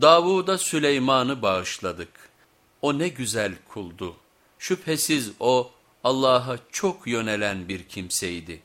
Davud'a Süleyman'ı bağışladık. O ne güzel kuldu. Şüphesiz o Allah'a çok yönelen bir kimseydi.